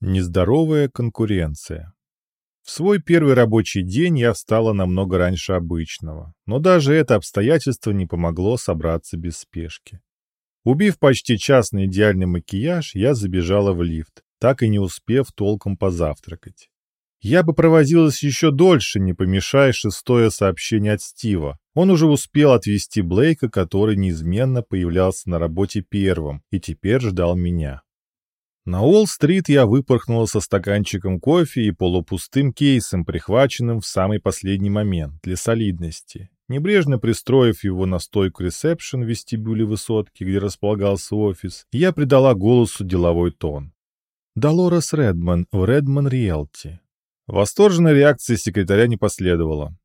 Нездоровая конкуренция. В свой первый рабочий день я встала намного раньше обычного, но даже это обстоятельство не помогло собраться без спешки. Убив почти час на идеальный макияж, я забежала в лифт, так и не успев толком позавтракать. Я бы провозилась еще дольше, не помешая шестое сообщение от Стива. Он уже успел отвезти Блейка, который неизменно появлялся на работе первым, и теперь ждал меня. На Уолл-стрит я выпорхнула со стаканчиком кофе и полупустым кейсом, прихваченным в самый последний момент, для солидности. Небрежно пристроив его на стойку ресепшн в вестибюле высотки, где располагался офис, я придала голосу деловой тон. Долорес Редман в Редман Риэлти. Восторженной реакции секретаря не последовало.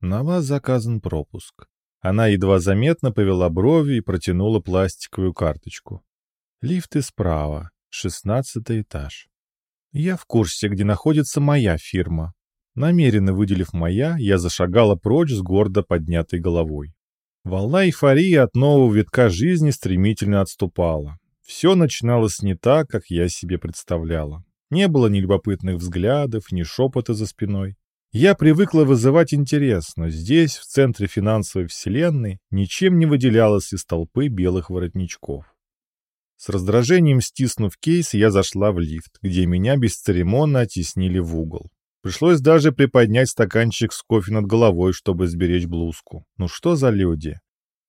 На вас заказан пропуск. Она едва заметно повела брови и протянула пластиковую карточку. Лифты справа. Шестнадцатый этаж. Я в курсе, где находится моя фирма. Намеренно выделив «моя», я зашагала прочь с гордо поднятой головой. Волна эйфории от нового витка жизни стремительно отступала. Все начиналось не так, как я себе представляла. Не было ни любопытных взглядов, ни шепота за спиной. Я привыкла вызывать интерес, но здесь, в центре финансовой вселенной, ничем не выделялась из толпы белых воротничков. С раздражением стиснув кейс, я зашла в лифт, где меня бесцеремонно оттеснили в угол. Пришлось даже приподнять стаканчик с кофе над головой, чтобы сберечь блузку. Ну что за люди?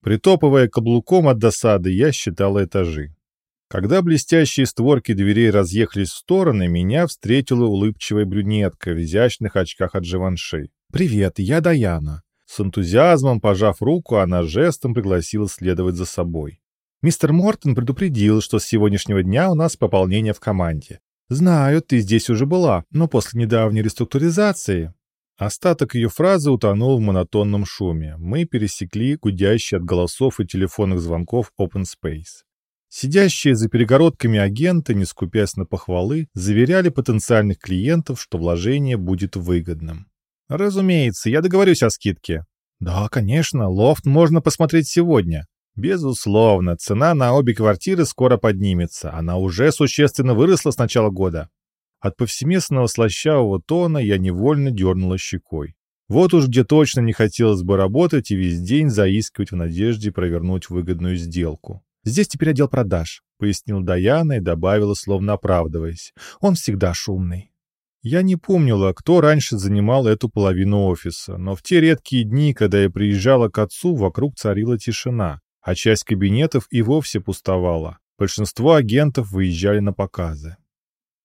Притопывая каблуком от досады, я считала этажи. Когда блестящие створки дверей разъехались в стороны, меня встретила улыбчивая брюнетка в изящных очках от Живанши. «Привет, я Даяна». С энтузиазмом пожав руку, она жестом пригласила следовать за собой. Мистер Мортон предупредил, что с сегодняшнего дня у нас пополнение в команде. Знаю, ты здесь уже была, но после недавней реструктуризации... Остаток ее фразы утонул в монотонном шуме. Мы пересекли гудящий от голосов и телефонных звонков open space. Сидящие за перегородками агенты, не скупясь на похвалы, заверяли потенциальных клиентов, что вложение будет выгодным. «Разумеется, я договорюсь о скидке». «Да, конечно, лофт можно посмотреть сегодня. Безусловно, цена на обе квартиры скоро поднимется. Она уже существенно выросла с начала года. От повсеместного слащавого тона я невольно дернула щекой. Вот уж где точно не хотелось бы работать и весь день заискивать в надежде провернуть выгодную сделку. «Здесь теперь отдел продаж», — пояснил Даяна и добавила, словно оправдываясь. «Он всегда шумный». Я не помнила, кто раньше занимал эту половину офиса, но в те редкие дни, когда я приезжала к отцу, вокруг царила тишина а часть кабинетов и вовсе пустовала. Большинство агентов выезжали на показы.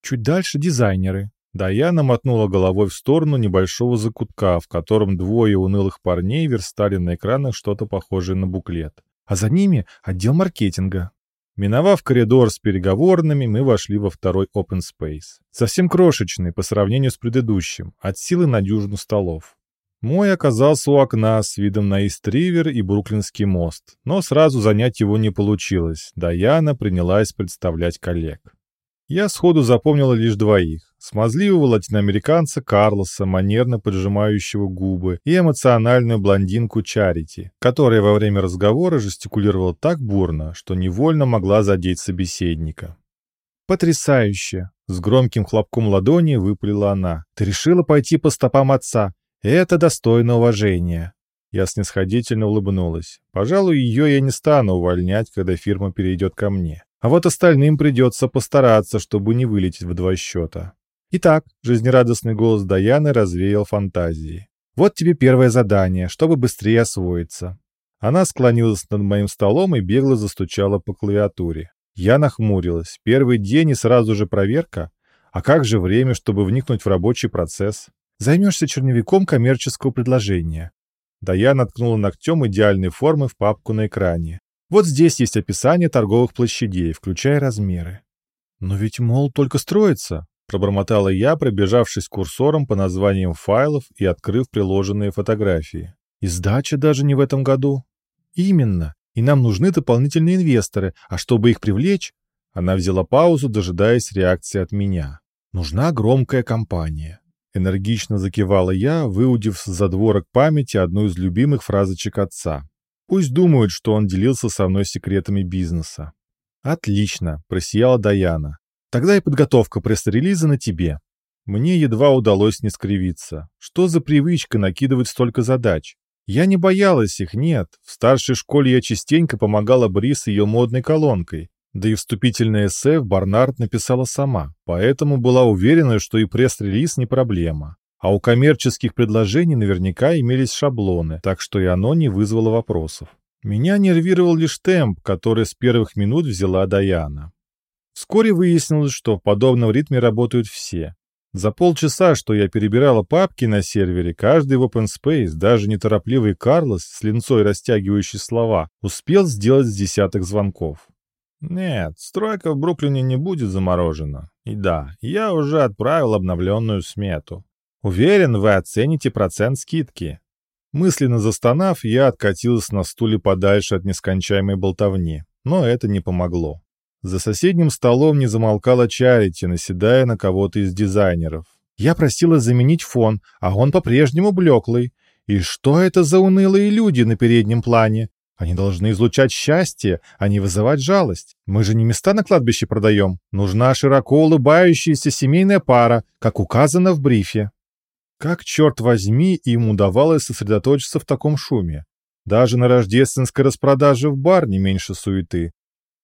Чуть дальше дизайнеры. Даяна мотнула головой в сторону небольшого закутка, в котором двое унылых парней верстали на экранах что-то похожее на буклет. А за ними отдел маркетинга. Миновав коридор с переговорными, мы вошли во второй open space. Совсем крошечный по сравнению с предыдущим, от силы на дюжину столов. Мой оказался у окна с видом на Ист-Ривер и Бруклинский мост, но сразу занять его не получилось. Даяна принялась представлять коллег. Я сходу запомнила лишь двоих. Смазливого латиноамериканца Карлоса, манерно поджимающего губы, и эмоциональную блондинку Чарити, которая во время разговора жестикулировала так бурно, что невольно могла задеть собеседника. «Потрясающе!» — с громким хлопком ладони выпалила она. «Ты решила пойти по стопам отца. Это достойно уважения. Я снисходительно улыбнулась. Пожалуй, ее я не стану увольнять, когда фирма перейдет ко мне. А вот остальным придется постараться, чтобы не вылететь в два счета. Итак, жизнерадостный голос Даяны развеял фантазии. Вот тебе первое задание, чтобы быстрее освоиться. Она склонилась над моим столом и бегло застучала по клавиатуре. Я нахмурилась. Первый день и сразу же проверка? А как же время, чтобы вникнуть в рабочий процесс? Займешься черновиком коммерческого предложения. Даяна наткнула ногтем идеальной формы в папку на экране. Вот здесь есть описание торговых площадей, включая размеры. Но ведь, мол, только строится, пробормотала я, пробежавшись курсором по названиям файлов и открыв приложенные фотографии. И сдача даже не в этом году. Именно. И нам нужны дополнительные инвесторы, а чтобы их привлечь... Она взяла паузу, дожидаясь реакции от меня. Нужна громкая компания. Энергично закивала я, выудив с задворок памяти одну из любимых фразочек отца. Пусть думают, что он делился со мной секретами бизнеса. «Отлично!» – просияла Даяна. Тогда и подготовка пресс-релиза на тебе. Мне едва удалось не скривиться. Что за привычка накидывать столько задач? Я не боялась их, нет. В старшей школе я частенько помогала Брис ее модной колонкой. Да и вступительное эссе Барнард написала сама, поэтому была уверена, что и пресс-релиз не проблема. А у коммерческих предложений наверняка имелись шаблоны, так что и оно не вызвало вопросов. Меня нервировал лишь темп, который с первых минут взяла Даяна. Вскоре выяснилось, что в подобном ритме работают все. За полчаса, что я перебирала папки на сервере, каждый в OpenSpace, даже неторопливый Карлос, с линцой растягивающий слова, успел сделать с десяток звонков. Нет, стройка в Бруклине не будет заморожена. И да, я уже отправил обновленную смету. Уверен, вы оцените процент скидки. Мысленно застонав, я откатился на стуле подальше от нескончаемой болтовни, но это не помогло. За соседним столом не замолкала Чарити, наседая на кого-то из дизайнеров. Я просила заменить фон, а он по-прежнему блеклый. И что это за унылые люди на переднем плане? Они должны излучать счастье, а не вызывать жалость. Мы же не места на кладбище продаем. Нужна широко улыбающаяся семейная пара, как указано в брифе. Как, черт возьми, им удавалось сосредоточиться в таком шуме? Даже на рождественской распродаже в бар не меньше суеты.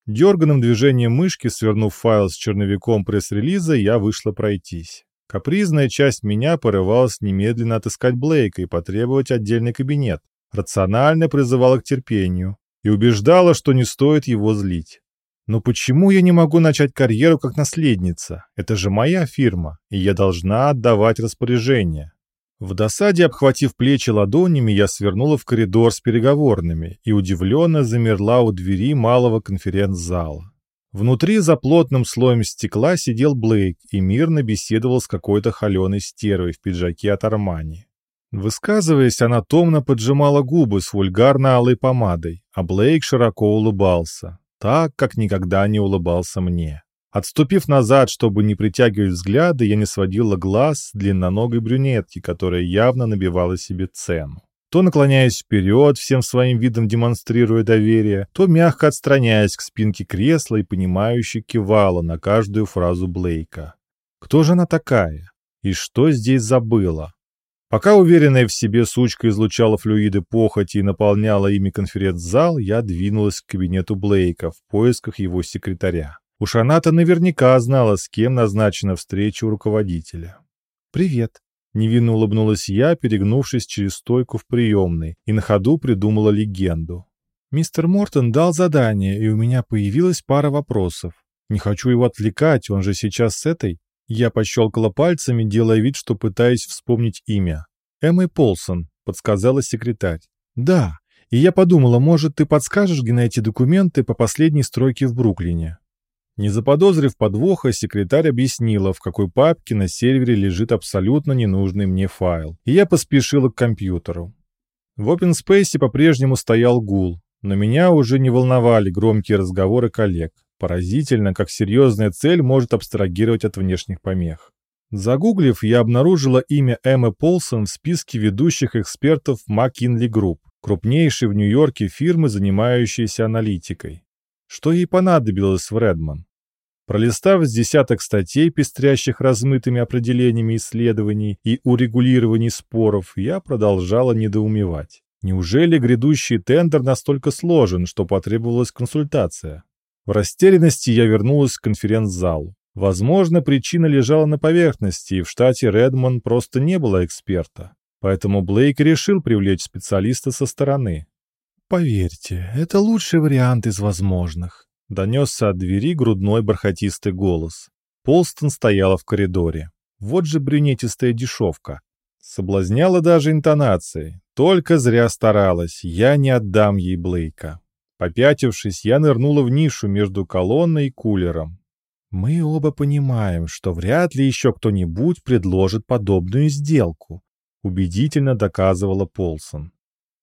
Дерганным движением мышки, свернув файл с черновиком пресс-релиза, я вышла пройтись. Капризная часть меня порывалась немедленно отыскать Блейка и потребовать отдельный кабинет. Рационально призывала к терпению и убеждала, что не стоит его злить. Но почему я не могу начать карьеру как наследница? Это же моя фирма, и я должна отдавать распоряжение. В досаде, обхватив плечи ладонями, я свернула в коридор с переговорными и удивленно замерла у двери малого конференц-зала. Внутри за плотным слоем стекла сидел Блейк и мирно беседовал с какой-то холеной стервой в пиджаке от Армани. Высказываясь, она томно поджимала губы с вульгарно-алой помадой, а Блейк широко улыбался, так, как никогда не улыбался мне. Отступив назад, чтобы не притягивать взгляды, я не сводила глаз с длинноногой брюнетки, которая явно набивала себе цену. То наклоняясь вперед, всем своим видом демонстрируя доверие, то мягко отстраняясь к спинке кресла и понимающе кивала на каждую фразу Блейка. Кто же она такая? И что здесь забыла? Пока уверенная в себе сучка излучала флюиды похоти и наполняла ими конференц-зал, я двинулась к кабинету Блейка в поисках его секретаря. Уж она-то наверняка знала, с кем назначена встреча у руководителя. «Привет», — невинно улыбнулась я, перегнувшись через стойку в приемной, и на ходу придумала легенду. «Мистер Мортон дал задание, и у меня появилась пара вопросов. Не хочу его отвлекать, он же сейчас с этой...» Я пощелкала пальцами, делая вид, что пытаюсь вспомнить имя. «Эммой Полсон», — подсказала секретарь. «Да, и я подумала, может, ты подскажешь, где найти документы по последней стройке в Бруклине?» Не заподозрив подвоха, секретарь объяснила, в какой папке на сервере лежит абсолютно ненужный мне файл, и я поспешила к компьютеру. В OpenSpace по-прежнему стоял гул, но меня уже не волновали громкие разговоры коллег. Поразительно, как серьезная цель может абстрагировать от внешних помех. Загуглив, я обнаружила имя Эммы Полсон в списке ведущих экспертов McKinley Group, крупнейшей в Нью-Йорке фирмы, занимающейся аналитикой. Что ей понадобилось в Редман? Пролистав с десяток статей, пестрящих размытыми определениями исследований и урегулирований споров, я продолжала недоумевать. Неужели грядущий тендер настолько сложен, что потребовалась консультация? В растерянности я вернулась к конференц-залу. Возможно, причина лежала на поверхности, и в штате Редмон просто не было эксперта. Поэтому Блейк решил привлечь специалиста со стороны. «Поверьте, это лучший вариант из возможных», — донесся от двери грудной бархатистый голос. Полстон стояла в коридоре. Вот же брюнетистая дешевка. Соблазняла даже интонацией. Только зря старалась, я не отдам ей Блейка. Попятившись, я нырнула в нишу между колонной и кулером. «Мы оба понимаем, что вряд ли еще кто-нибудь предложит подобную сделку», убедительно доказывала Полсон.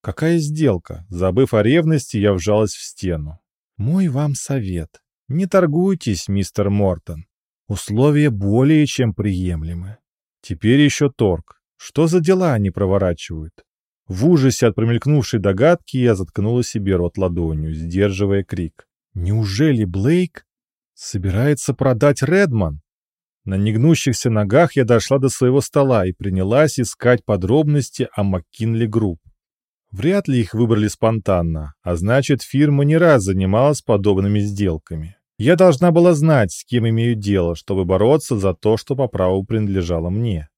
Какая сделка? Забыв о ревности, я вжалась в стену. Мой вам совет. Не торгуйтесь, мистер Мортон. Условия более чем приемлемы. Теперь еще торг. Что за дела они проворачивают? В ужасе от промелькнувшей догадки я заткнула себе рот ладонью, сдерживая крик. Неужели Блейк? Собирается продать Редман. На негнущихся ногах я дошла до своего стола и принялась искать подробности о McKinley Group. Вряд ли их выбрали спонтанно, а значит, фирма не раз занималась подобными сделками. Я должна была знать, с кем имею дело, чтобы бороться за то, что по праву принадлежало мне.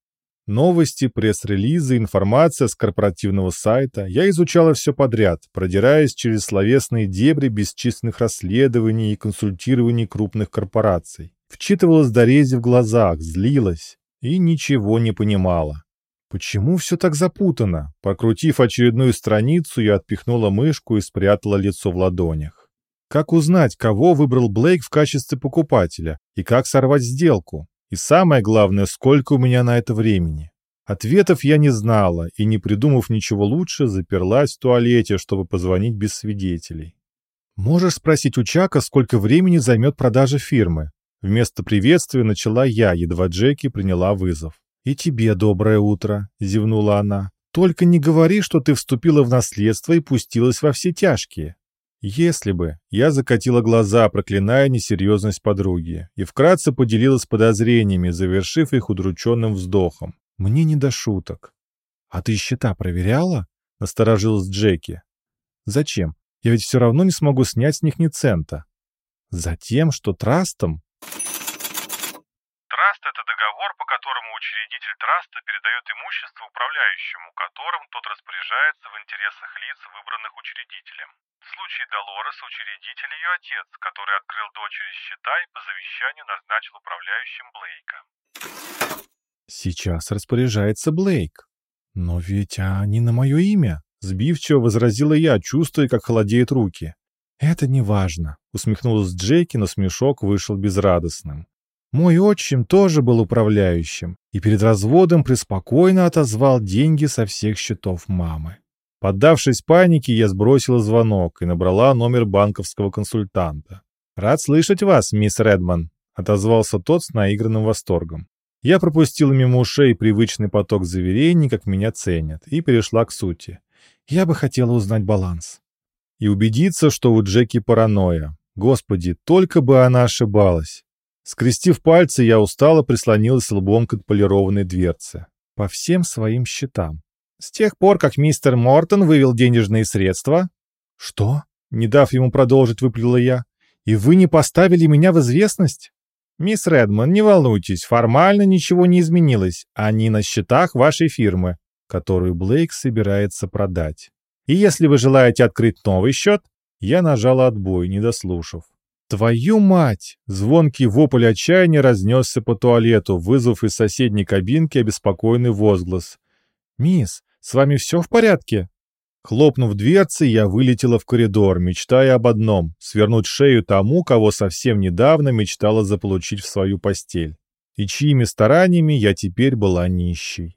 Новости, пресс-релизы, информация с корпоративного сайта. Я изучала все подряд, продираясь через словесные дебри бесчисленных расследований и консультирований крупных корпораций. Вчитывалась до рези в глазах, злилась и ничего не понимала. Почему все так запутано? Прокрутив очередную страницу, я отпихнула мышку и спрятала лицо в ладонях. Как узнать, кого выбрал Блейк в качестве покупателя, и как сорвать сделку? И самое главное, сколько у меня на это времени. Ответов я не знала и, не придумав ничего лучше, заперлась в туалете, чтобы позвонить без свидетелей. «Можешь спросить у Чака, сколько времени займет продажа фирмы?» Вместо приветствия начала я, едва Джеки приняла вызов. «И тебе доброе утро», — зевнула она. «Только не говори, что ты вступила в наследство и пустилась во все тяжкие. Если бы я закатила глаза, проклиная несерьезность подруги, и вкратце поделилась подозрениями, завершив их удрученным вздохом. Мне не до шуток. «А ты счета проверяла?» — насторожилась Джеки. «Зачем? Я ведь все равно не смогу снять с них ни цента». «Затем, что трастом по которому учредитель траста передает имущество управляющему, которым тот распоряжается в интересах лиц, выбранных учредителем. В случае Долорес учредитель ее отец, который открыл дочери счета и по завещанию назначил управляющим Блейка. Сейчас распоряжается Блейк. Но ведь они на мое имя, сбивчиво возразила я, чувствуя, как холодеют руки. Это не важно, усмехнулась Джейки, но смешок вышел безрадостным. Мой отчим тоже был управляющим и перед разводом преспокойно отозвал деньги со всех счетов мамы. Поддавшись панике, я сбросила звонок и набрала номер банковского консультанта. «Рад слышать вас, мисс Редман», — отозвался тот с наигранным восторгом. Я пропустила мимо ушей привычный поток заверений, как меня ценят, и перешла к сути. Я бы хотела узнать баланс. И убедиться, что у Джеки паранойя. Господи, только бы она ошибалась. Скрестив пальцы, я устало прислонилась лбом к отполированной дверце. По всем своим счетам. С тех пор, как мистер Мортон вывел денежные средства... Что? Не дав ему продолжить, выплела я. И вы не поставили меня в известность? Мисс Редман, не волнуйтесь, формально ничего не изменилось. Они на счетах вашей фирмы, которую Блейк собирается продать. И если вы желаете открыть новый счет, я нажала отбой, не дослушав. «Твою мать!» Звонкий вопль отчаяния разнесся по туалету, вызвав из соседней кабинки обеспокоенный возглас. «Мисс, с вами все в порядке?» Хлопнув дверцы, я вылетела в коридор, мечтая об одном — свернуть шею тому, кого совсем недавно мечтала заполучить в свою постель. И чьими стараниями я теперь была нищей.